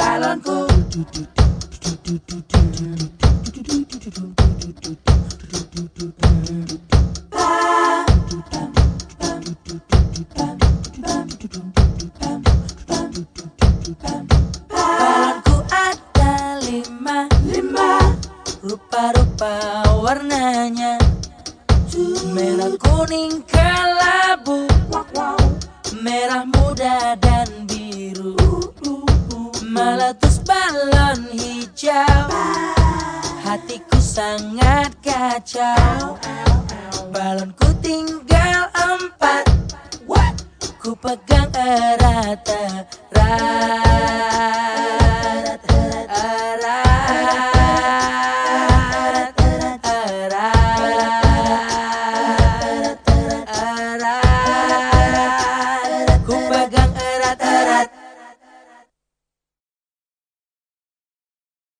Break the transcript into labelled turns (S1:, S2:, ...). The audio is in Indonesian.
S1: Balonku. Ada lima Lima. Rupa-rupa warnanya. Merah kuning kelabu Meletus balon hijau. Hatiku sangat kacau. Balonku tinggal empat. Ku pegang erat